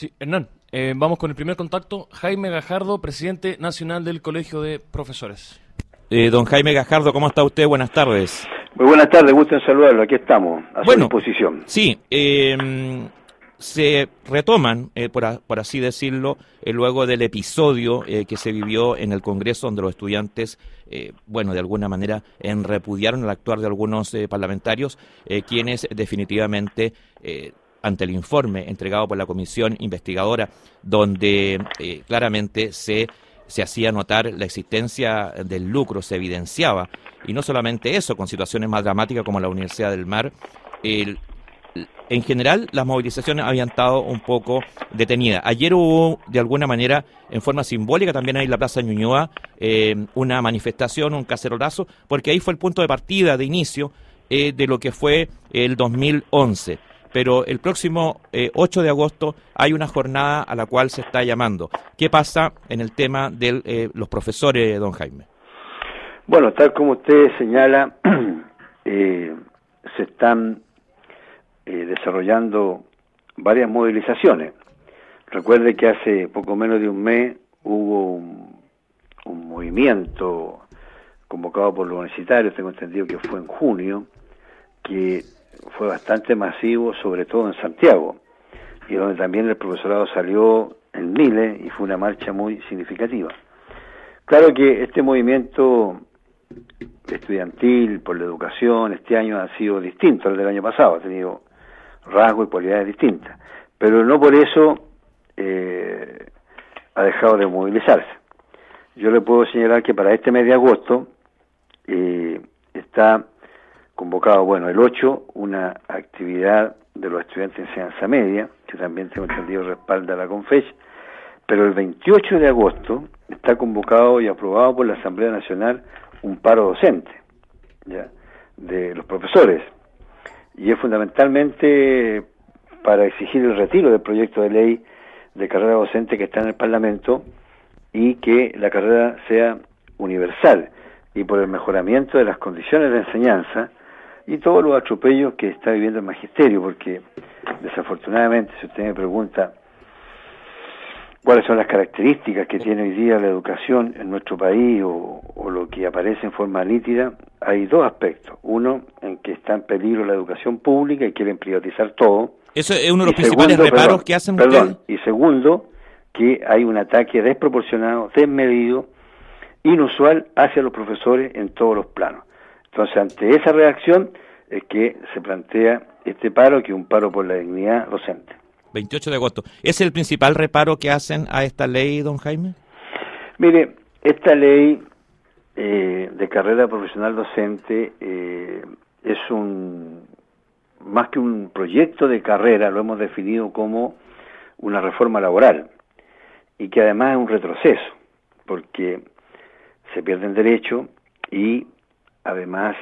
Sí, Hernán, eh, vamos con el primer contacto. Jaime Gajardo, presidente nacional del Colegio de Profesores. Eh, don Jaime Gajardo, ¿cómo está usted? Buenas tardes. Muy buenas tardes, gusto en saludarlo. Aquí estamos, a su disposición. Sí, eh, se retoman, eh, por, así decirlo, eh, luego del episodio eh, que se vivió en el Congreso, donde los estudiantes, bueno, de alguna manera, en repudiaron el actuar de algunos parlamentarios, quienes definitivamente, ante el informe entregado por la comisión investigadora, donde claramente se se hacía notar la existencia del lucro, se evidenciaba, y no solamente eso, con situaciones más dramáticas como la Universidad del Mar, en general las movilizaciones habían estado un poco detenidas. Ayer hubo, de alguna manera, en forma simbólica, también ahí en la Plaza Ñuñoa, eh, una manifestación, un cacerolazo, porque ahí fue el punto de partida, de inicio, eh, de lo que fue el 2011. Pero el próximo 8 eh, de agosto hay una jornada a la cual se está llamando. ¿Qué pasa en el tema de los profesores, don Jaime? Bueno, tal como usted señala, se están eh, desarrollando varias movilizaciones. Recuerde que hace poco menos de un mes hubo un, movimiento convocado por los universitarios, tengo entendido que fue en junio, que fue bastante masivo, sobre todo en Santiago, y donde también el profesorado salió en miles y fue una marcha muy significativa. Claro que este movimiento estudiantil por la educación este año ha sido distinto al del año pasado, ha tenido rasgos y cualidades distintas, pero no por eso eh, ha dejado de movilizarse. Yo le puedo señalar que para este mes de agosto eh, está convocado, bueno, el 8, una actividad de los estudiantes de enseñanza media, que también tengo entendido respalda la CONFES, pero el 28 de agosto está convocado y aprobado por la Asamblea Nacional un paro docente, ¿ya? de los profesores, y es fundamentalmente para exigir el retiro del proyecto de ley de carrera docente que está en el Parlamento y que la carrera sea universal y por el mejoramiento de las condiciones de enseñanza y todos los atropellos que está viviendo el magisterio, porque desafortunadamente, si usted me pregunta cuáles son las características que tiene hoy día la educación en nuestro país o, lo que aparece en forma nítida, hay dos aspectos. Uno, en que está en peligro la educación pública y quieren privatizar todo. Eso es uno de los principales reparos que hacen Perdón, y segundo, que hay un ataque desproporcionado, desmedido, inusual hacia los profesores en todos los planos. Entonces, ante esa reacción es que se plantea este paro, que es un paro por la dignidad docente. 28 de agosto. ¿Es el principal reparo que hacen a esta ley, don Jaime? Mire, esta ley eh, de carrera profesional docente eh, es un más que un proyecto de carrera, lo hemos definido como una reforma laboral y que además es un retroceso, porque se pierden derechos y además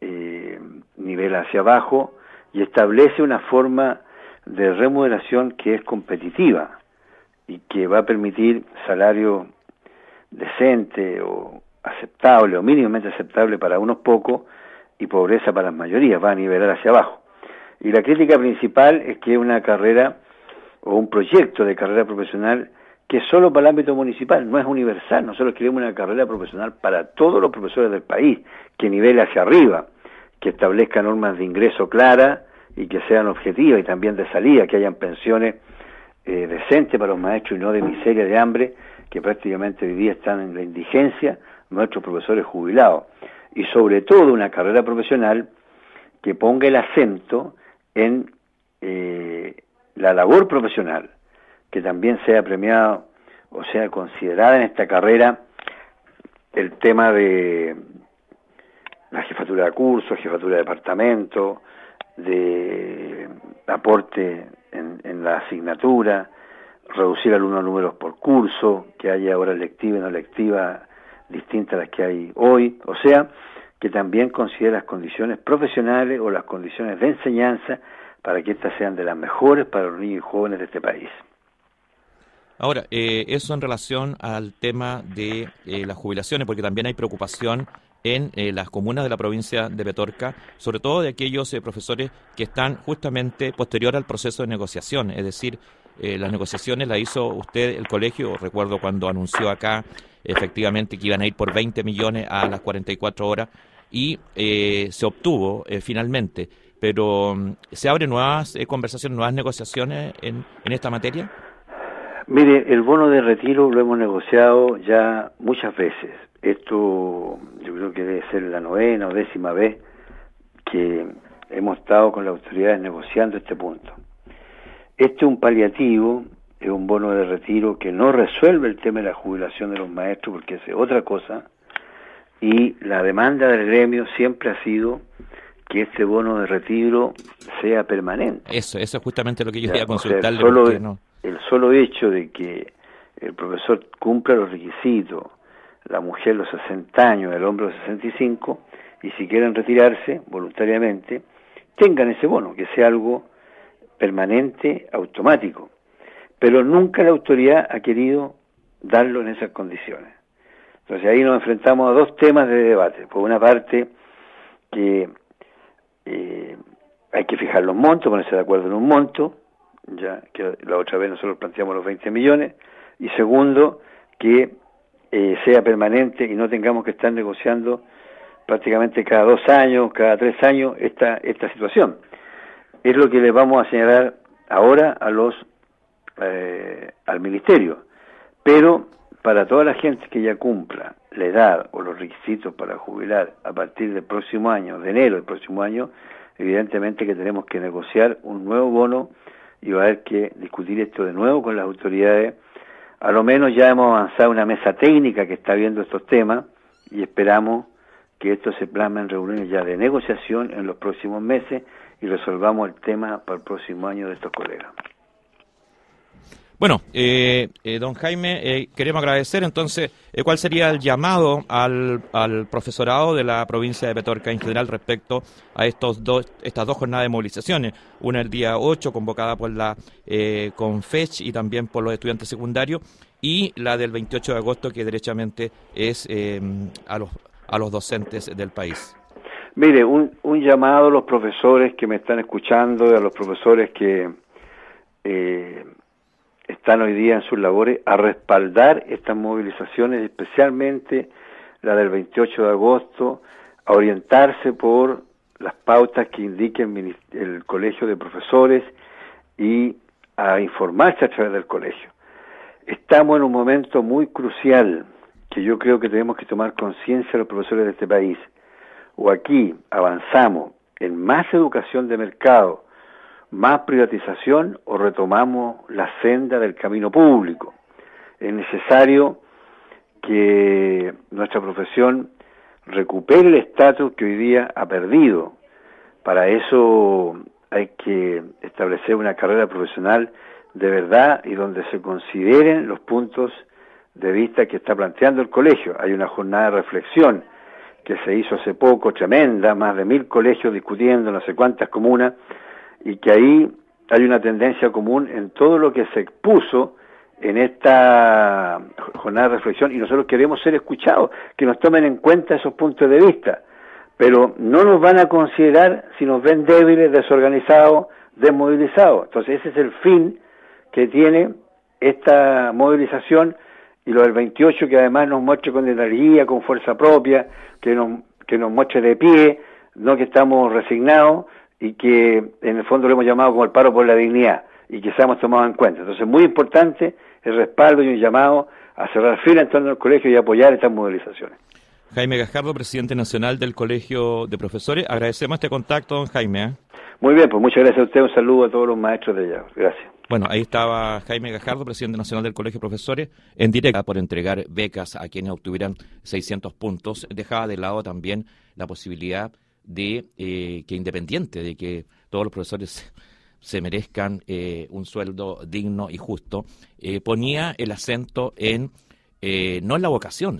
eh, nivela hacia abajo y establece una forma de remuneración que es competitiva y que va a permitir salario decente o aceptable o mínimamente aceptable para unos pocos y pobreza para las mayorías, va a nivelar hacia abajo. Y la crítica principal es que una carrera o un proyecto de carrera profesional que solo para el ámbito municipal, no es universal. Nosotros queremos una carrera profesional para todos los profesores del país, que nivele hacia arriba, que establezca normas de ingreso claras, y que sean objetivas y también de salida, que hayan pensiones eh, decentes para los maestros y no de miseria, de hambre, que prácticamente hoy día están en la indigencia nuestros profesores jubilados. Y sobre todo una carrera profesional que ponga el acento en eh, la labor profesional, que también sea premiada o sea considerada en esta carrera el tema de la jefatura de curso, jefatura de departamento, de aporte en, la asignatura, reducir algunos números por curso, que haya ahora lectiva y no lectiva distintas a las que hay hoy, o sea, que también considere las condiciones profesionales o las condiciones de enseñanza para que éstas sean de las mejores para los niños y jóvenes de este país. Ahora, eh, eso en relación al tema de eh, las jubilaciones, porque también hay preocupación en eh, las comunas de la provincia de Petorca, sobre todo de aquellos eh, profesores que están justamente posterior al proceso de negociación, es decir, las negociaciones las hizo usted, el colegio, recuerdo cuando anunció acá efectivamente que iban a ir por 20 millones a las 44 horas y se obtuvo finalmente. Pero mm, ¿se abren nuevas conversaciones, nuevas negociaciones en, en esta materia? Mire, el bono de retiro lo hemos negociado ya muchas veces. Esto yo creo que debe ser la novena o décima vez que hemos estado con las autoridades negociando este punto. Este es un paliativo, es un bono de retiro que no resuelve el tema de la jubilación de los maestros porque es otra cosa y la demanda del gremio siempre ha sido que este bono de retiro sea permanente. Eso, eso es justamente lo que yo quería consultarle. El solo hecho de que el profesor cumpla los requisitos, la mujer los 60 años, el hombre los 65, y si quieren retirarse voluntariamente, tengan ese bono, que sea algo permanente, automático. Pero nunca la autoridad ha querido darlo en esas condiciones. Entonces ahí nos enfrentamos a dos temas de debate. Por una parte, que eh, hay que fijar los montos, ponerse de acuerdo en un monto, ya que la otra vez nosotros planteamos los 20 millones, y segundo, que eh, sea permanente y no tengamos que estar negociando prácticamente cada dos años, cada tres años esta, esta situación. Es lo que le vamos a señalar ahora a los eh, al ministerio. Pero para toda la gente que ya cumpla la edad o los requisitos para jubilar a partir del próximo año, de enero del próximo año, evidentemente que tenemos que negociar un nuevo bono y va a haber que discutir esto de nuevo con las autoridades. A lo menos ya hemos avanzado una mesa técnica que está viendo estos temas y esperamos que esto se plasme en reuniones ya de negociación en los próximos meses y resolvamos el tema para el próximo año de estos colegas. Bueno, eh, eh, don Jaime, eh, queremos agradecer entonces cuál sería el llamado al, al, profesorado de la provincia de Petorca en general respecto a estos dos, estas dos jornadas de movilizaciones, una el día 8 convocada por la CONFECH y también por los estudiantes secundarios y la del 28 de agosto que derechamente es a los a los docentes del país? Mire, un, un llamado a los profesores que me están escuchando, a los profesores que eh, están hoy día en sus labores, a respaldar estas movilizaciones, especialmente la del 28 de agosto, a orientarse por las pautas que indiquen el Colegio de Profesores y a informarse a través del colegio. Estamos en un momento muy crucial que yo creo que tenemos que tomar conciencia los profesores de este país. O aquí avanzamos en más educación de mercado, más privatización o retomamos la senda del camino público. Es necesario que nuestra profesión recupere el estatus que hoy día ha perdido. Para eso hay que establecer una carrera profesional de verdad y donde se consideren los puntos de vista que está planteando el colegio. Hay una jornada de reflexión que se hizo hace poco, tremenda, más de mil colegios discutiendo no sé cuántas comunas, y que ahí hay una tendencia común en todo lo que se expuso en esta jornada de reflexión y nosotros queremos ser escuchados, que nos tomen en cuenta esos puntos de vista, pero no nos van a considerar si nos ven débiles, desorganizados, desmovilizados. Entonces ese es el fin que tiene esta movilización y lo del 28 que además nos muestre con energía, con fuerza propia, que nos, que nos muestre de pie, no que estamos resignados y que en el fondo lo hemos llamado como el paro por la dignidad y que seamos tomados en cuenta. Entonces, muy importante el respaldo y un llamado a cerrar fila en torno al colegio y apoyar estas movilizaciones. Jaime Gajardo, presidente nacional del Colegio de Profesores. Agradecemos este contacto, don Jaime. ¿eh? Muy bien, pues muchas gracias a usted. Un saludo a todos los maestros de allá. Gracias. Bueno, ahí estaba Jaime Gajardo, presidente nacional del Colegio de Profesores, en directa por entregar becas a quienes obtuvieran 600 puntos. Dejaba de lado también la posibilidad de eh, que, independiente de que todos los profesores se merezcan eh, un sueldo digno y justo, eh, ponía el acento en no en la vocación,